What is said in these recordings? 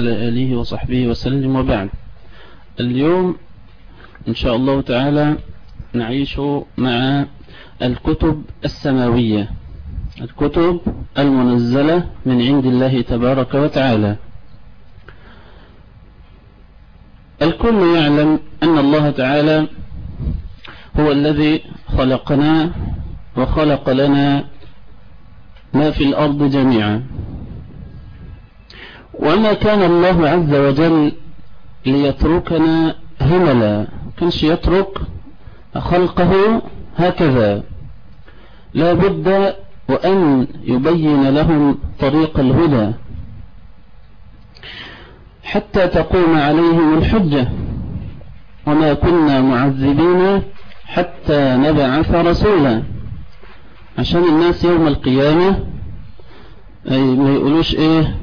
على آله وصحبه وسلم وبعد اليوم إن شاء الله تعالى نعيش مع الكتب السماوية الكتب المنزلة من عند الله تبارك وتعالى. الكل يعلم أن الله تعالى هو الذي خلقنا وخلق لنا ما في الأرض جميعا. وما كان الله عز وجل ليتركنا هملا كانش يترك خلقه هكذا. لا بد وأن يبين لهم طريق الهدى. حتى تقوم عليهم الحجة. وما كنا معذبين حتى نبعث رسولا. عشان الناس يوم القيامة ما يقولوش إيه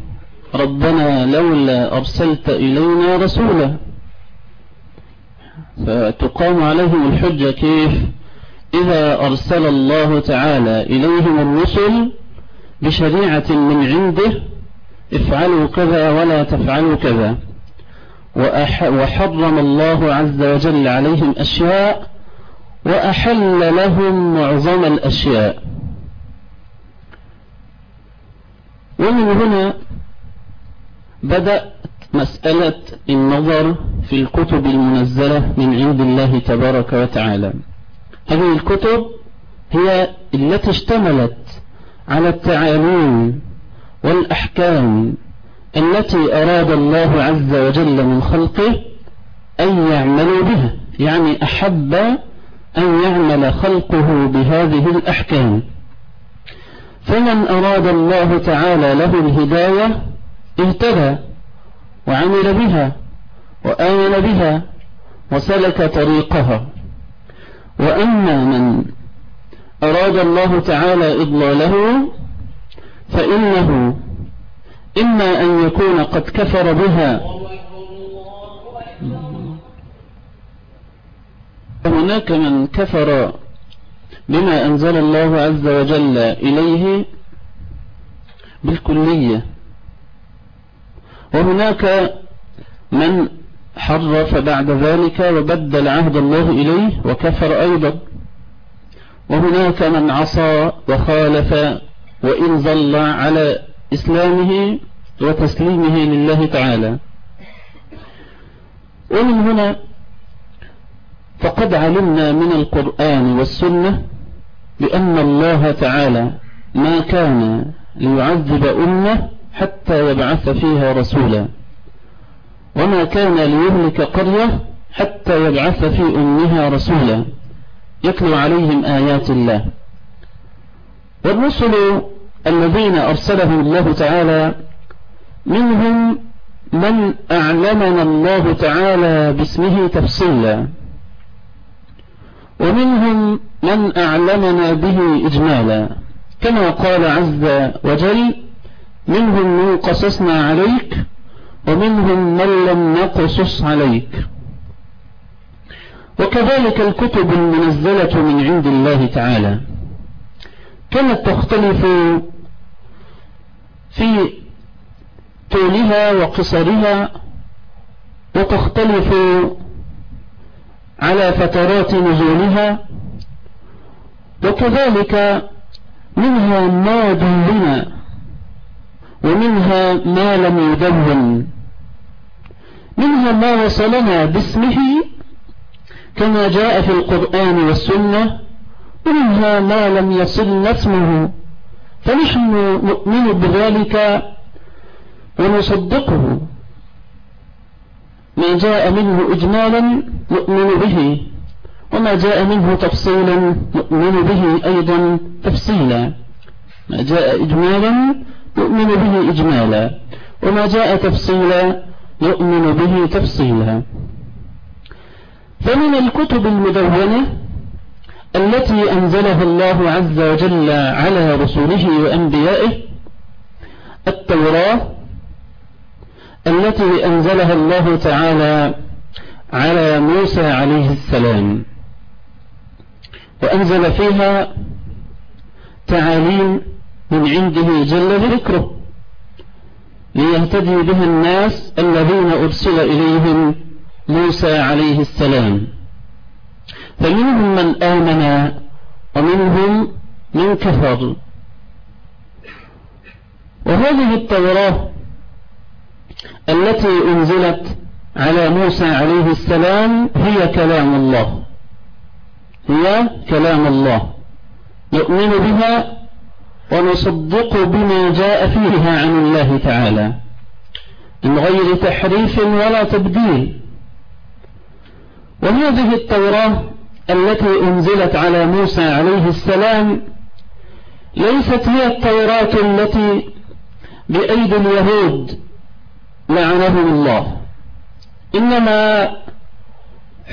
ربنا لولا أرسلت إلينا رسولا فتقام عليهم الحجة كيف؟ إذا أرسل الله تعالى إليهم الرسل بشريعة من عنده افعلوا كذا ولا تفعلوا كذا. وحرم الله عز وجل عليهم أشياء وأحل لهم معظم الأشياء. ومن هنا بدأت مسألة النظر في الكتب المنزلة من عند الله تبارك وتعالى. هذه الكتب هي التي اشتملت على التعاليم والأحكام التي أراد الله عز وجل من خلقه أن يعملوا بها. يعني أحب أن يعمل خلقه بهذه الأحكام. فمن أراد الله تعالى له الهداية اهتدى وعمل بها وآمن بها وسلك طريقها. وأما من أراد الله تعالى إضلاله فإنه إما أن يكون قد كفر بها. هناك من كفر بما أنزل الله عز وجل إليه بالكلية. وهناك من حرف بعد ذلك وبدل عهد الله إليه وكفر أيضا. وهناك من عصى وخالف وإن ظل على إسلامه وتسليمه لله تعالى. ومن هنا فقد علمنا من القرآن والسنة بأن الله تعالى ما كان ليعذب أمة حتى يبعث فيها رسولا. وما كان ليهلك قرية حتى يبعث في أمها رسولا. يتلو عليهم آيات الله. والرسل الذين أرسلهم الله تعالى منهم من أعلمنا الله تعالى باسمه تفصيلا. ومنهم من أعلمنا به إجمالا. كما قال عز وجل منهم من قصصنا عليك ومنهم من لم نقصص عليك. وكذلك الكتب المنزلة من عند الله تعالى. كانت تختلف في طولها وقصرها وتختلف على فترات نزولها وكذلك منها ما دون ومنها ما لم يدون. منها ما وصلنا باسمه كما جاء في القرآن والسنة ومنها ما لم يصل اسمه. فنحن نؤمن بذلك ونصدقه. ما جاء منه إجمالا نؤمن به وما جاء منه تفصيلا نؤمن به أيضا تفصيلا. ما جاء إجمالا نؤمن به إجمالا وما جاء تفصيلا نؤمن به تفصيلا. فمن الكتب المدونة التي أنزلها الله عز وجل على رسوله وأنبيائه التوراة التي أنزلها الله تعالى على موسى عليه السلام. وأنزل فيها تعاليم من عنده جل ذكره ليهتدي بها الناس الذين أرسل إليهم موسى عليه السلام. فمنهم من آمن ومنهم من كفر. وهذه التوراة التي أنزلت على موسى عليه السلام هي كلام الله. هي كلام الله. نؤمن بها ونصدق بما جاء فيها عن الله تعالى. من غير تحريف ولا تبديل. وهذه التوراة التي أنزلت على موسى عليه السلام ليست هي التوراة التي بأيدي اليهود لعنهم الله. إنما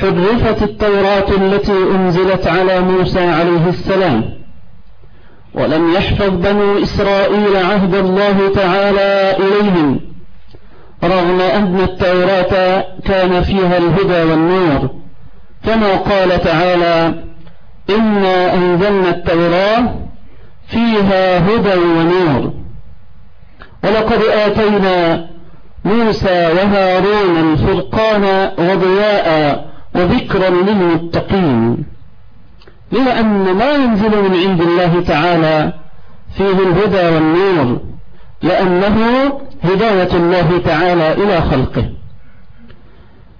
حرفت التوراة التي أنزلت على موسى عليه السلام. ولم يحفظ بنو إسرائيل عهد الله تعالى إليهم. رغم أن التوراة كان فيها الهدى والنور كما قال تعالى إنا أنزلنا التوراة فيها هدى ونور. ولقد آتينا موسى وهارون الفرقان وضياء وذكرا للمتقين. لأن ما ينزل من عند الله تعالى فيه الهدى والنور لأنه هداية الله تعالى إلى خلقه.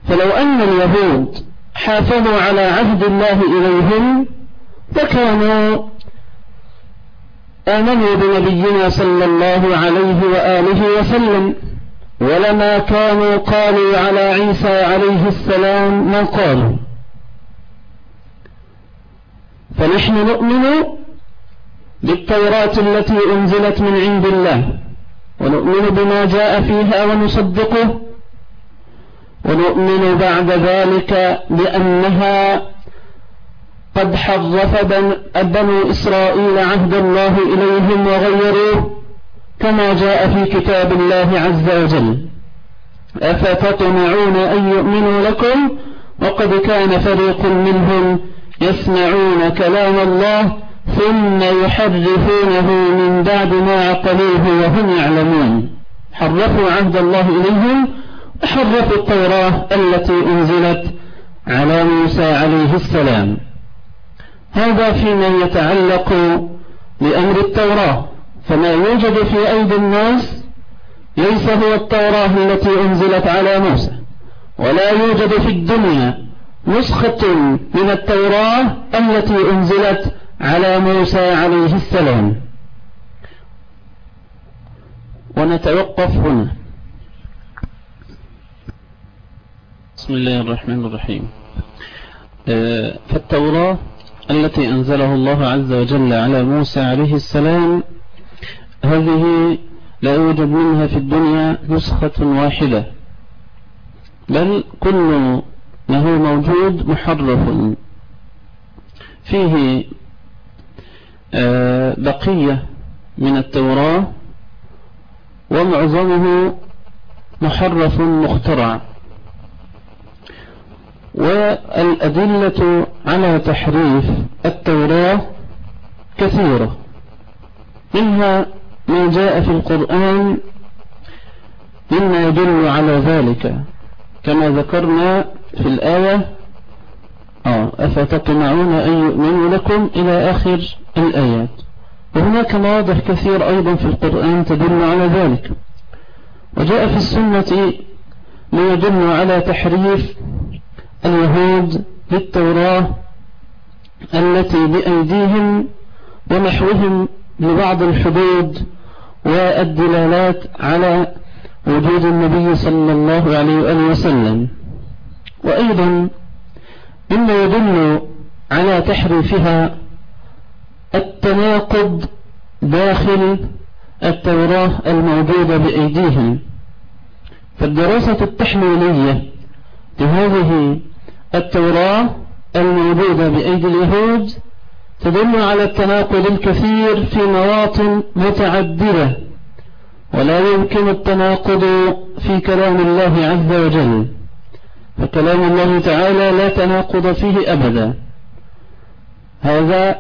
فلو أن اليهود حافظوا على عهد الله إليهم لكانوا آمنوا بنبينا صلى الله عليه وآله وسلم ولما كانوا قالوا على عيسى عليه السلام ما قالوا. فنحن نؤمن بالتوراة التي أنزلت من عند الله ونؤمن بما جاء فيها ونصدقه ونؤمن بعد ذلك بأنها قد حرف بنو إسرائيل عهد الله إليهم وغيروه كما جاء في كتاب الله عز وجل. أفتطمعون أن يؤمنوا لكم؟ وقد كان فريق منهم يسمعون كلام الله ثم يحرفونه من بعد ما عقلوه وهم يعلمون. حرفوا عهد الله إليهم وحرفوا التوراة التي أنزلت على موسى عليه السلام. هذا فيما يتعلق بأمر التوراة. فما يوجد في أيدي الناس ليس هو التوراة التي أنزلت على موسى ولا يوجد في الدنيا نسخة من التوراة التي أنزلت على موسى عليه السلام. ونتوقف هنا. بسم الله الرحمن الرحيم. آه، فالتوراة التي أنزله الله عز وجل على موسى عليه السلام هذه لا يوجد منها في الدنيا نسخة واحدة. بل كل هو موجود محرف. فيه آه، بقية من التوراة ومعظمه محرف مخترع. والأدلة على تحريف التوراة كثيرة. منها ما جاء في القرآن مما يدل على ذلك كما ذكرنا في الآية آه أفتطمعون أن يؤمنوا لكم إلى آخر الآيات. وهناك مواضح كثير أيضا في القرآن تدل على ذلك. وجاء في السنة ما يدل على تحريف اليهود للتوراة التي بأيديهم ونحوهم لبعض الحدود والدلالات على وجود النبي صلى الله عليه وآله وسلم. وأيضا مما يدل على تحريفها التناقض داخل التوراة الموجودة بأيديهم. فالدراسة التحليلية لهذه التوراة الموجودة بأيدي اليهود تدل على التناقض الكثير في مواطن متعددة ولا يمكن التناقض في كلام الله عز وجل. فكلام الله تعالى لا تناقض فيه أبدا. هذا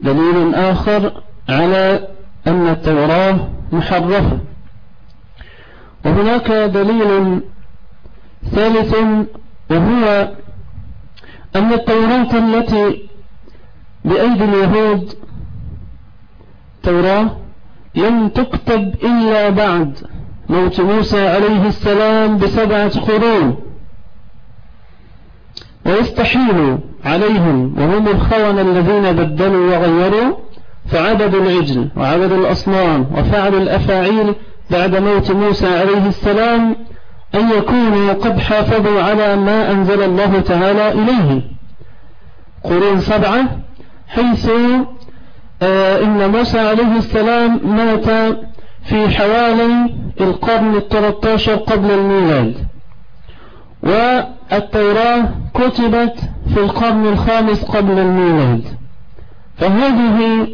دليل آخر على أن التوراة محرفة. وهناك دليل ثالث وهو أن التوراة التي بأيدي اليهود توراة لم تكتب إلا بعد موت موسى عليه السلام بسبعة قرون. ويستحيل عليهم وهم الخونة الذين بدلوا وغيروا فعبدوا العجل وعبدوا الأصنام وفعلوا الأفاعيل بعد موت موسى عليه السلام أن يكونوا قد حافظوا على ما أنزل الله تعالى إليه. قرون سبعة حيث آه إن موسى عليه السلام مات في حوالي القرن الثلاثة قبل الميلاد. والتوراة كتبت في القرن الخامس قبل الميلاد. فهذه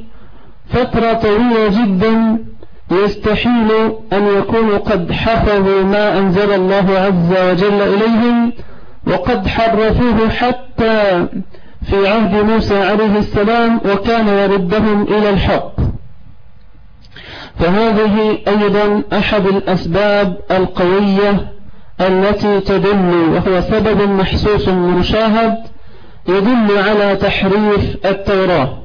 فترة طويلة جدا يستحيل أن يكونوا قد حفظوا ما أنزل الله عز وجل إليهم وقد حرفوه حتى في عهد موسى عليه السلام وكان يردهم إلى الحق. فهذه أيضا أحد الأسباب القوية التي تدل وهو سبب محسوس مشاهد يدل على تحريف التوراة.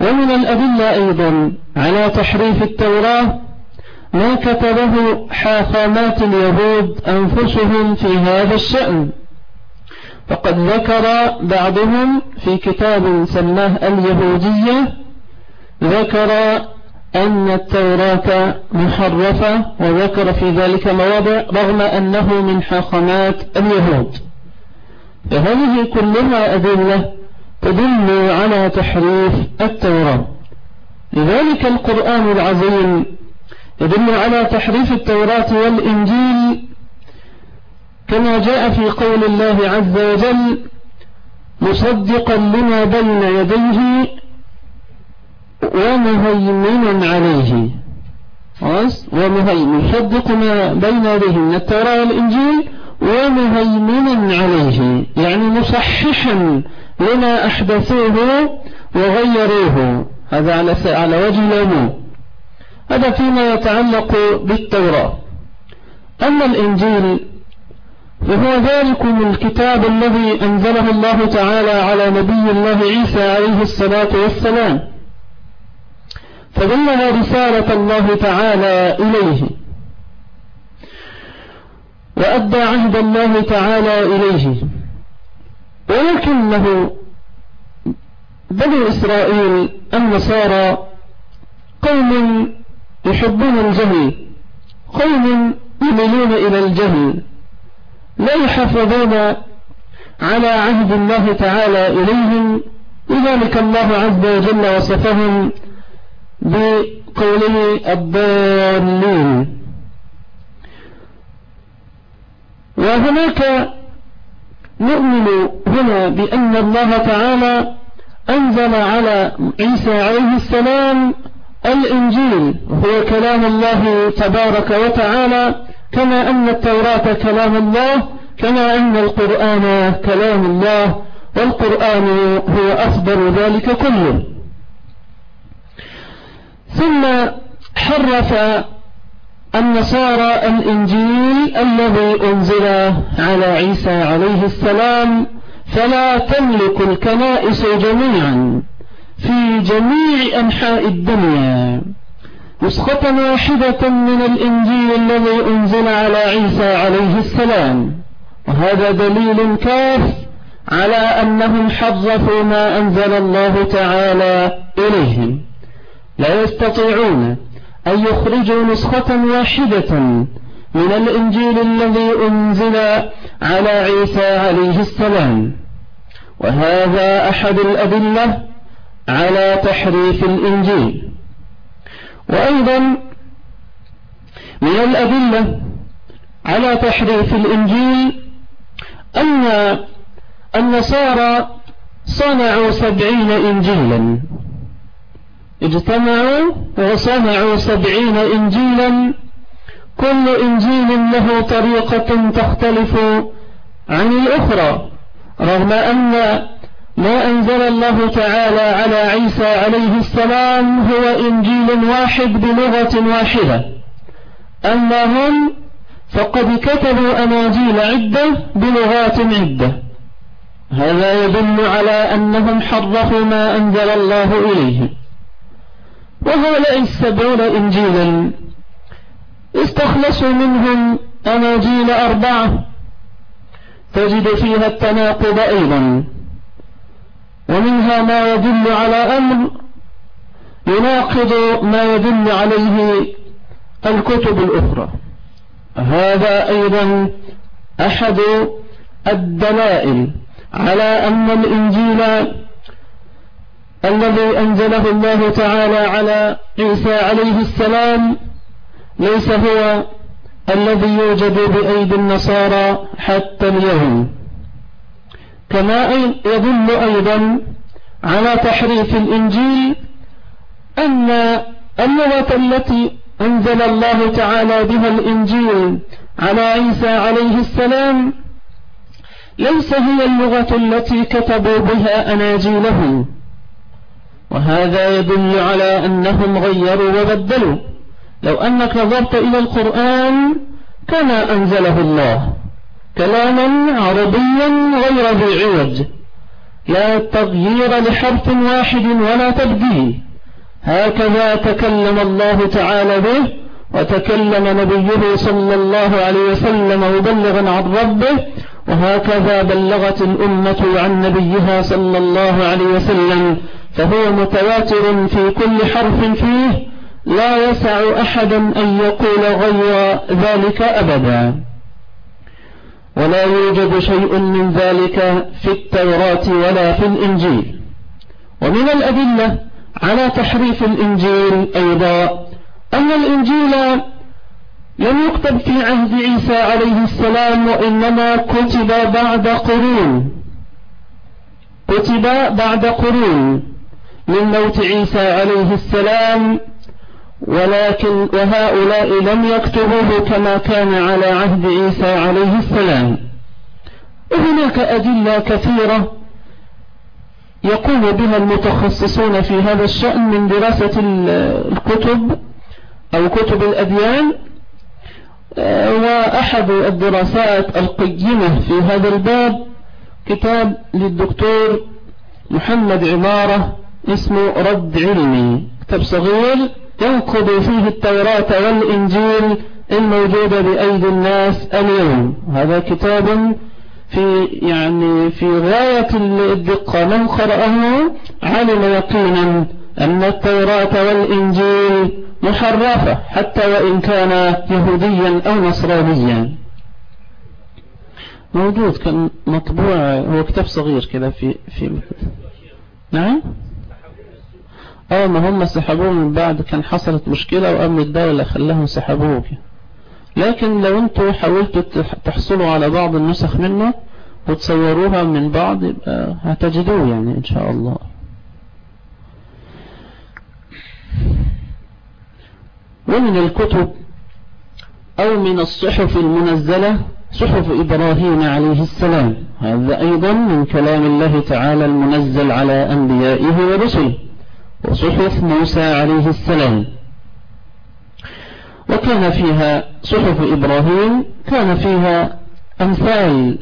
ومن الأدلة أيضا على تحريف التوراة ما كتبه حاخامات اليهود أنفسهم في هذا الشأن. فقد ذكر بعضهم في كتاب سماه اليهودية ذكر أن التوراة محرفة وذكر في ذلك مواضع رغم أنه من حاخامات اليهود. فهذه كلها أدلة تدل على تحريف التوراة. لذلك القرآن العظيم يدل على تحريف التوراة والإنجيل. كما جاء في قول الله عز وجل مصدقا لما بين يديه ومهيمنا عليه. ومهيمن. يصدق ما بين يديه من التوراة والإنجيل ومهيمنا عليه. يعني مصححا لما أحدثوه وغيروه. هذا على على وجه العموم. هذا فيما يتعلق بالتوراة. أما الإنجيل فهو ذلكم الكتاب الذي أنزله الله تعالى على نبي الله عيسى عليه الصلاة والسلام. فبلغ رسالة الله تعالى إليه. وأدى عهد الله تعالى إليه. ولكنه بني إسرائيل النصارى قوم يحبون الجهل قوم يميلون إلى الجهل. لا يحافظون على عهد الله تعالى إليهم لذلك الله عز وجل وصفهم بقوله الضالين. وهناك نؤمن هنا بأن الله تعالى أنزل على عيسى عليه السلام الإنجيل. وهو كلام الله تبارك وتعالى كما أن التوراة كلام الله كما أن القرآن كلام الله والقرآن هو أفضل ذلك كله. ثم حرف النصارى الإنجيل الذي أنزل على عيسى عليه السلام فلا تملك الكنائس جميعا في جميع أنحاء الدنيا. نسخة واحدة من الإنجيل الذي أنزل على عيسى عليه السلام. وهذا دليل كاف على أنهم حرفوا ما أنزل الله تعالى إليهم. لا يستطيعون أن يخرجوا نسخة واحدة من الإنجيل الذي أنزل على عيسى عليه السلام. وهذا أحد الأدلة على تحريف الإنجيل. وأيضا من الأدلة على تحريف الإنجيل أن النصارى صنعوا سبعين إنجيلا. اجتمعوا وصنعوا سبعين إنجيلا كل إنجيل له طريقة تختلف عن الأخرى رغم أن ما أنزل الله تعالى على عيسى عليه السلام هو إنجيل واحد بلغة واحدة. أما هم فقد كتبوا أناجيل عدة بلغات عدة. هذا يدل على أنهم حرفوا ما أنزل الله إليهم وهؤلاء السبعون إنجيلا. استخلصوا منهم أناجيل أربعة. تجد فيها التناقض أيضا. ومنها ما يدل على أمر. يناقض ما يدل عليه الكتب الأخرى. هذا أيضا أحد الدلائل على أن الإنجيل الذي أنزله الله تعالى على عيسى عليه السلام ليس هو الذي يوجد بأيدي النصارى حتى اليوم. كما يدل أيضا على تحريف الإنجيل أن اللغة التي أنزل الله تعالى بها الإنجيل على عيسى عليه السلام ليس هي اللغة التي كتبوا بها أناجيلهم وهذا يدل على أنهم غيروا وبدلوا. لو أنك نظرت إلى القرآن كما أنزله الله كلاما عربيا غير ذي عوج. لا تغيير لحرف واحد ولا تبديل. هكذا تكلم الله تعالى به وتكلم نبيه صلى الله عليه وسلم مبلغا عن ربه وهكذا بلغت الأمة عن نبيها صلى الله عليه وسلم فهو متواتر في كل حرف فيه لا يسع أحدا أن يقول غير ذلك أبدا. ولا يوجد شيء من ذلك في التوراة ولا في الإنجيل. ومن الأدلة على تحريف الإنجيل أيضا أن الإنجيل لم يكتب في عهد عيسى عليه السلام وإنما كتب بعد قرون. كتب بعد قرون من موت عيسى عليه السلام ولكن وهؤلاء لم يكتبوه كما كان على عهد عيسى عليه السلام. وهناك أدلة كثيرة يقوم بها المتخصصون في هذا الشأن من دراسة الكتب أو كتب الأديان. وأحد الدراسات القيمة في هذا الباب كتاب للدكتور محمد عمارة اسمه رد علمي. كتاب صغير ينقض فيه التوراة والإنجيل الموجودة بأيدي الناس اليوم. هذا كتاب في يعني في غاية الدقة. من قرأه؟ علم يقينا. أن التوراة والإنجيل محرفة حتى وإن كان يهوديا أو نصرانيا. موجود كان مطبوع هو كتاب صغير كذا في في نعم؟ آه ما هم سحبوه من بعد كان حصلت مشكلة وأمن الدولة خلاهم سحبوه لكن لو أنتوا حاولتوا تحصلوا على بعض النسخ منه وتصوروها من بعض يبقى هتجدوه يعني إن شاء الله. ومن الكتب أو من الصحف المنزلة صحف إبراهيم عليه السلام. هذا أيضا من كلام الله تعالى المنزل على أنبيائه ورسله. وصحف موسى عليه السلام. وكان فيها صحف إبراهيم كان فيها أمثال.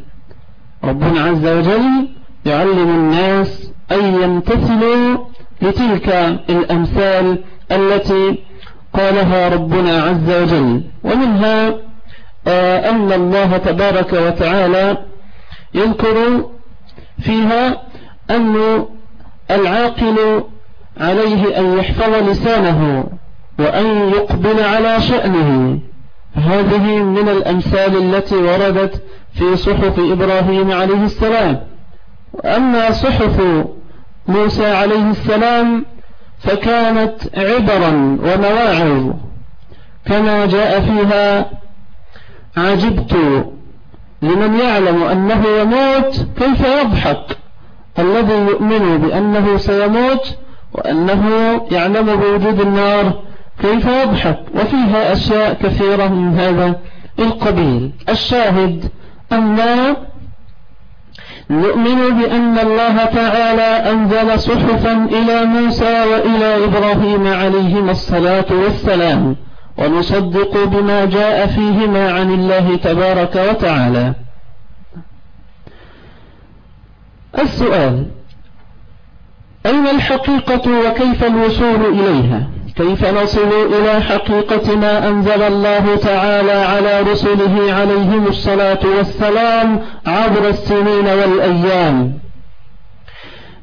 ربنا عز وجل يعلم الناس أن يمتثلوا لتلك الأمثال التي قالها ربنا عز وجل. ومنها آه، أن الله تبارك وتعالى يذكر فيها أن العاقل عليه أن يحفظ لسانه وأن يقبل على شأنه. هذه من الأمثال التي وردت في صحف إبراهيم عليه السلام. أما صحف موسى عليه السلام فكانت عبرا ومواعظ كما جاء فيها عجبت لمن يعلم أنه يموت كيف يضحك الذي يؤمن بأنه سيموت وأنه يعلم بوجود النار كيف يضحك وفيها أشياء كثيرة من هذا القبيل. الشاهد أن نؤمن بأن الله تعالى أنزل صحفا إلى موسى وإلى إبراهيم عليهما الصلاة والسلام ونصدق بما جاء فيهما عن الله تبارك وتعالى. السؤال أين الحقيقة وكيف الوصول إليها؟ كيف نصل إلى حقيقة ما أنزل الله تعالى على رسله عليهم الصلاة والسلام عبر السنين والأيام؟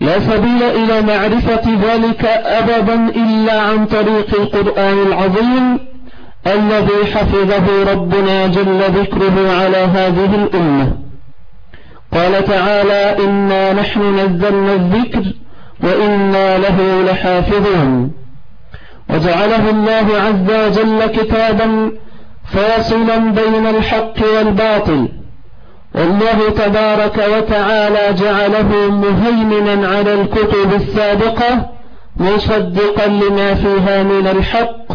لا سبيل إلى معرفة ذلك أبدا إلا عن طريق القرآن العظيم الذي حفظه ربنا جل ذكره على هذه الأمة. قال تعالى إنا نحن نزلنا الذكر وإنا له لحافظون وجعله الله عز وجل كتابا فاصلا بين الحق والباطل. والله تبارك وتعالى جعله مهيمنا على الكتب السابقة مصدقا لما فيها من الحق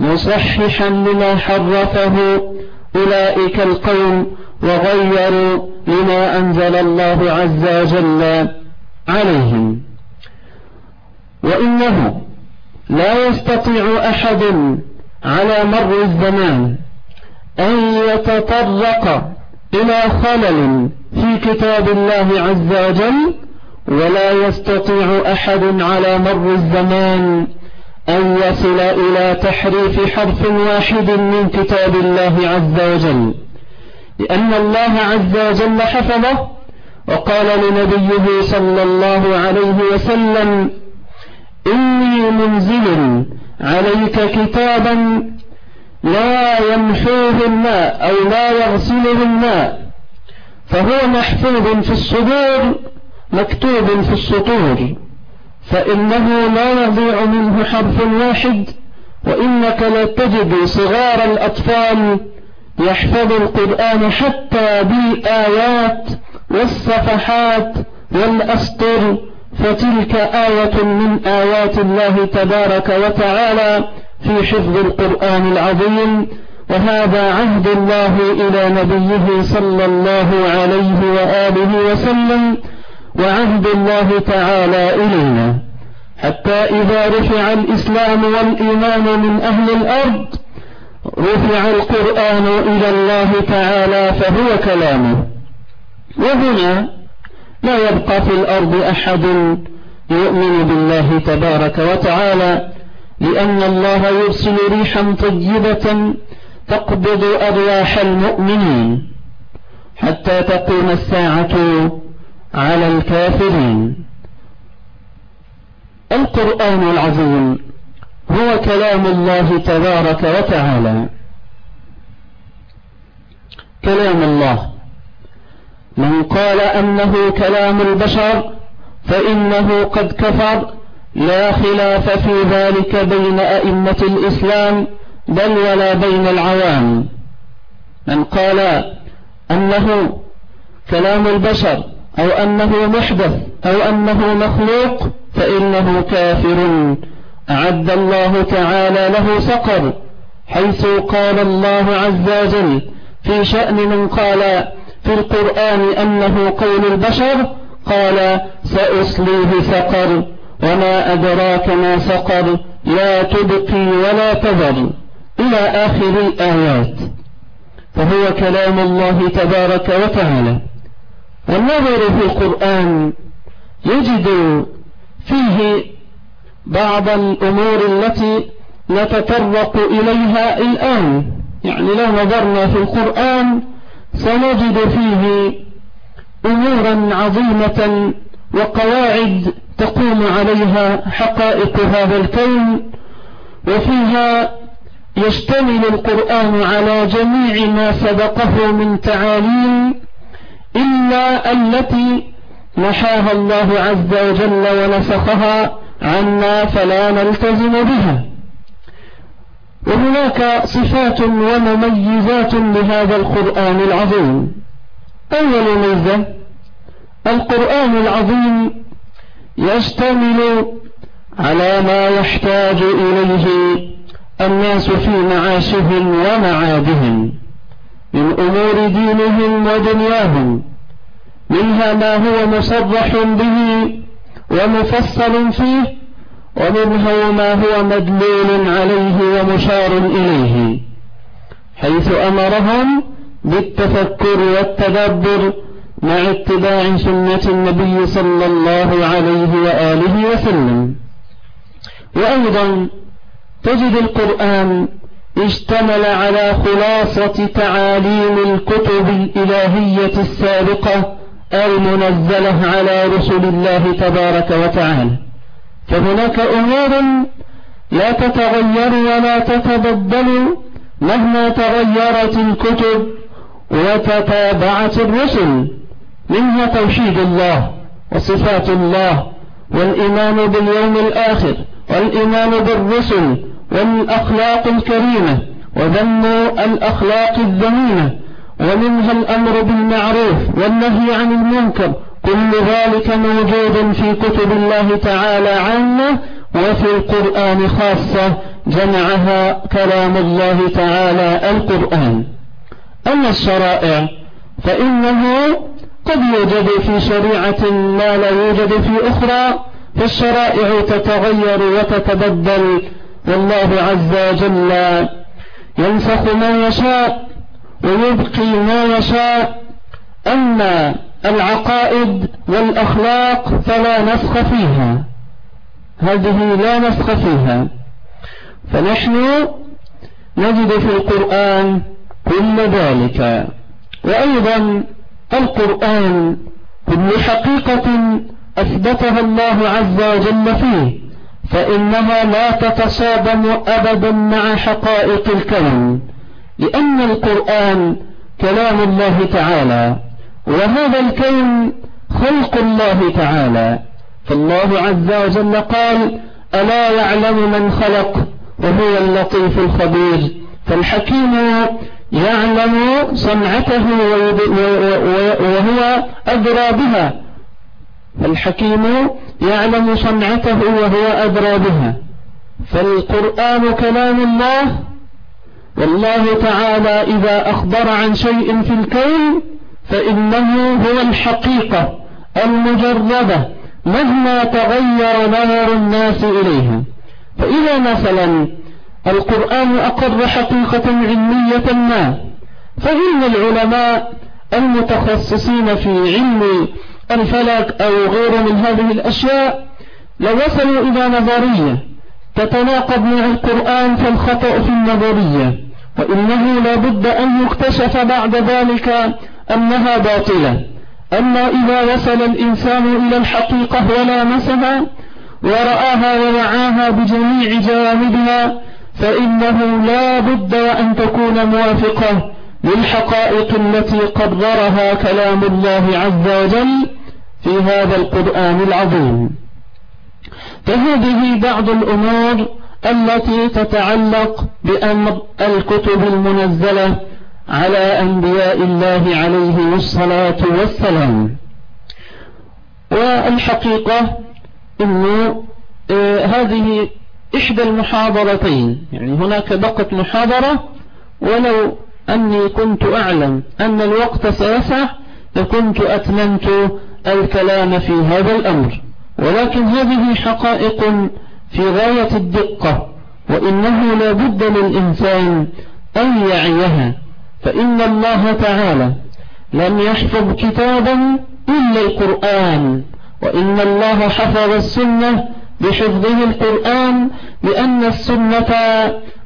مصححا لما حرفه. أولئك القوم وغيروا لما أنزل الله عز وجل عليهم. وإنه لا يستطيع أحد على مر الزمان أن يتطرق إلى خلل في كتاب الله عز وجل ولا يستطيع أحد على مر الزمان أن يصل إلى تحريف حرف واحد من كتاب الله عز وجل. لأن الله عز وجل حفظه وقال لنبيه صلى الله عليه وسلم إني منزل عليك كتابا لا يمحوه الماء أو لا يغسله الماء فهو محفوظ في الصدور مكتوب في السطور فإنه لا يضيع منه حرف واحد وإنك لتجد صغار الأطفال يحفظ القرآن حتى بالآيات والصفحات والأسطر فتلك آية من آيات الله تبارك وتعالى في حفظ القرآن العظيم وهذا عهد الله إلى نبيه صلى الله عليه وآله وسلم وعهد الله تعالى إلينا. حتى إذا رفع الإسلام والإيمان من أهل الأرض رفع القرآن إلى الله تعالى فهو كلامه. وهنا لا يبقى في الأرض أحد يؤمن بالله تبارك وتعالى لأن الله يرسل ريحا طيبة تقبض أرواح المؤمنين حتى تقوم الساعة على الكافرين. القرآن العظيم هو كلام الله تبارك وتعالى. كلام الله من قال أنه كلام البشر فإنه قد كفر لا خلاف في ذلك بين أئمة الإسلام بل ولا بين العوام. من قال أنه كلام البشر أو أنه محدث أو أنه مخلوق فإنه كافر. أعد الله تعالى له سقر حيث قال الله عز وجل في شأن من قال في القرآن أنه قول البشر؟ قال سأصليه سقر وما أدراك ما سقر لا تبقي ولا تذر. إلى آخر الآيات. فهو كلام الله تبارك وتعالى. والنظر في القرآن يجد فيه بعض الأمور التي نتطرق إليها الآن. يعني لو نظرنا في القرآن سنجد فيه أمورا عظيمة وقواعد تقوم عليها حقائق هذا الكون وفيها يشتمل القرآن على جميع ما سبقه من تعاليم إلا التي نحاها الله عز وجل ونسخها عنا فلا نلتزم بها. وهناك صفات ومميزات لهذا القرآن العظيم. أول ميزة القرآن العظيم يشتمل على ما يحتاج إليه الناس في معاشهم ومعادهم من أمور دينهم ودنياهم منها ما هو مصرح به ومفصل فيه ومنه ما هو مدلول عليه ومشار إليه حيث أمرهم بالتفكر والتدبر مع اتباع سنة النبي صلى الله عليه وآله وسلم. وأيضا تجد القرآن اشتمل على خلاصة تعاليم الكتب الإلهية السابقة المنزلة على رسل الله تبارك وتعالى. فهناك أمور لا تتغير ولا تتبدل مهما تغيرت الكتب وتتابعت الرسل. منها توحيد الله وصفات الله والإيمان باليوم الآخر والإيمان بالرسل والأخلاق الكريمة وذم الأخلاق الذميمة. ومنها الأمر بالمعروف والنهي عن المنكر كل ذلك موجود في كتب الله تعالى عامة وفي القرآن خاصة جمعها كلام الله تعالى القرآن. أما الشرائع فإنه قد يوجد في شريعة ما لا يوجد في أخرى فالشرائع تتغير وتتبدل. والله عز وجل ينسخ ما يشاء ويبقي ما يشاء. أما العقائد والأخلاق فلا نسخ فيها. هذه لا نسخ فيها. فنحن نجد في القرآن كل ذلك. وأيضا القرآن كل حقيقة أثبتها الله عز وجل فيه فإنها لا تتصادم أبدا مع حقائق الكون لأن القرآن كلام الله تعالى. وهذا الكون خلق الله تعالى. فالله عز وجل قال ألا يعلم من خلق وهو اللطيف الخبير. فالحكيم يعلم صنعته وهو أدرى بها. فالحكيم يعلم صنعته وهو أدرى بها. فالقرآن كلام الله والله تعالى إذا أخبر عن شيء في الكون فإنه هو الحقيقة المجردة مهما تغير نظر الناس إليها فإذا مثلا القرآن أقر حقيقة علمية ما فإن العلماء المتخصصين في علم الفلك أو غير من هذه الأشياء لو وصلوا إلى نظرية تتناقض مع القرآن فالخطأ في النظرية وإنه لا بد أن يكتشف بعد ذلك أنها باطلة. أما إذا وصل الإنسان إلى الحقيقة ولامسها ورآها ووعاها بجميع جوانبها فإنه لا بد أن تكون موافقة للحقائق التي قررها كلام الله عز وجل في هذا القرآن العظيم. فهذه بعض الأمور التي تتعلق بأمر الكتب المنزلة على أنبياء الله عليه الصلاة والسلام. والحقيقة أنه آه هذه إحدى المحاضرتين. يعني هناك بقت محاضرة ولو أني كنت أعلم أن الوقت سيسع لكنت أتممت الكلام في هذا الأمر. ولكن هذه حقائق في غاية الدقة وإنه لا بد للإنسان أن يعيها. فإن الله تعالى لم يحفظ كتابا إلا القرآن وإن الله حفظ السنة بحفظه القرآن لأن السنة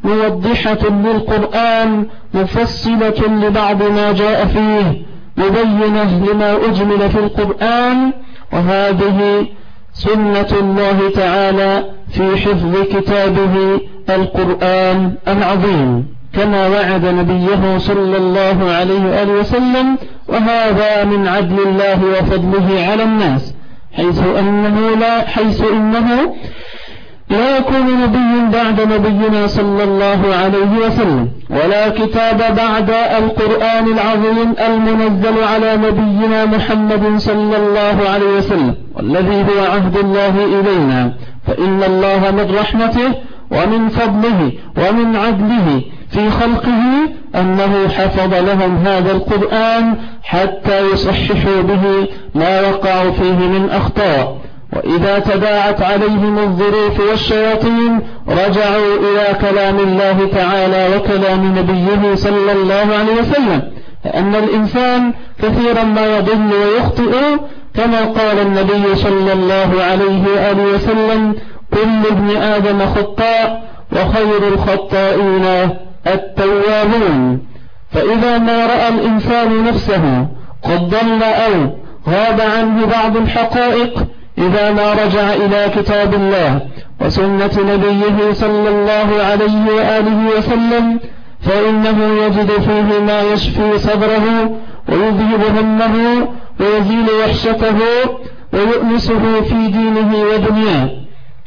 موضحة للقرآن مفصلة لبعض ما جاء فيه مبينة لما أجمل في القرآن وهذه سنة الله تعالى في حفظ كتابه القرآن العظيم. كما وعد نبيه صلى الله عليه وآله وسلم وهذا من عدل الله وفضله على الناس حيث أنه لا حيث إنه لا يكون نبي بعد نبينا صلى الله عليه وسلم ولا كتاب بعد القرآن العظيم المنزل على نبينا محمد صلى الله عليه وسلم والذي هو عهد الله إلينا فإن الله من رحمته ومن فضله ومن عدله في خلقه أنه حفظ لهم هذا القرآن حتى يصححوا به ما وقعوا فيه من أخطاء. وإذا تباعت عليهم الظروف والشياطين رجعوا إلى كلام الله تعالى وكلام نبيه صلى الله عليه وسلم. لأن الإنسان كثيرا ما يضل ويخطئ كما قال النبي صلى الله عليه وآله وسلم كل ابن آدم خطاء وخير الخطائين التوابون. فإذا ما رأى الإنسان نفسه قد ضل أو غاب عنه بعض الحقائق إذا ما رجع إلى كتاب الله وسنة نبيه صلى الله عليه وآله وسلم فإنه يجد فيه ما يشفي صدره ويذهب همه ويزيل وحشته ويؤنسه في دينه ودنياه.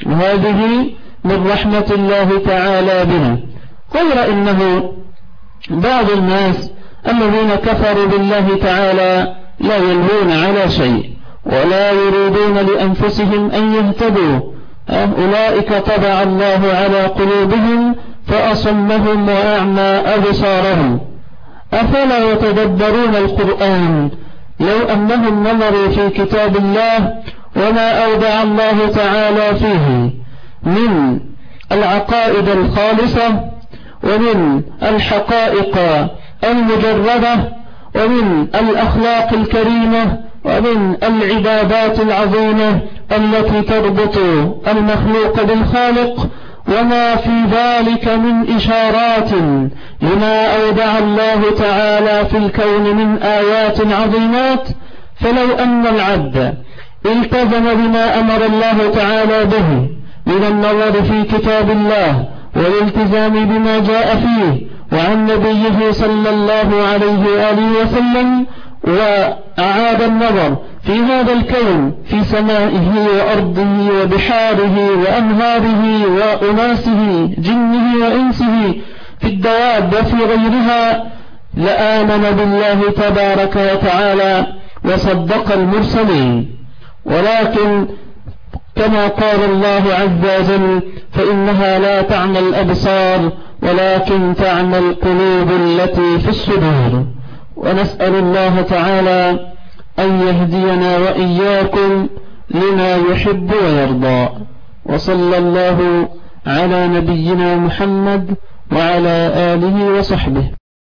وهذه من رحمة الله تعالى بنا. غير إنه بعض الناس الذين كفروا بالله تعالى لا يلوون على شيء ولا يريدون لأنفسهم أن يهتدوا. أولئك طبع الله على قلوبهم فأصمهم وأعمى أبصارهم. أفلا يتدبرون القرآن؟ لو أنهم نظروا في كتاب الله وما أودع الله تعالى فيه من العقائد الخالصة ومن الحقائق المجردة ومن الأخلاق الكريمة ومن العبادات العظيمة التي تربط المخلوق بالخالق. وما في ذلك من إشارات لما أودع الله تعالى في الكون من آيات عظيمات. فلو أن العبد التزم بما أمر الله تعالى به من النظر في كتاب الله والالتزام بما جاء فيه وعن نبيه صلى الله عليه وآله وسلم وأعاد النظر في هذا الكون في سمائه وأرضه وبحاره وأنهاره وأناسه جنه وإنسه في الدواب وفي غيرها لآمن بالله تبارك وتعالى وصدق المرسلين. ولكن كما قال الله عز وجل فإنها لا تعمى الأبصار ولكن تعمى القلوب التي في الصدور. ونسأل الله تعالى أن يهدينا وإياكم لما يحب ويرضى. وصلى الله على نبينا محمد وعلى آله وصحبه.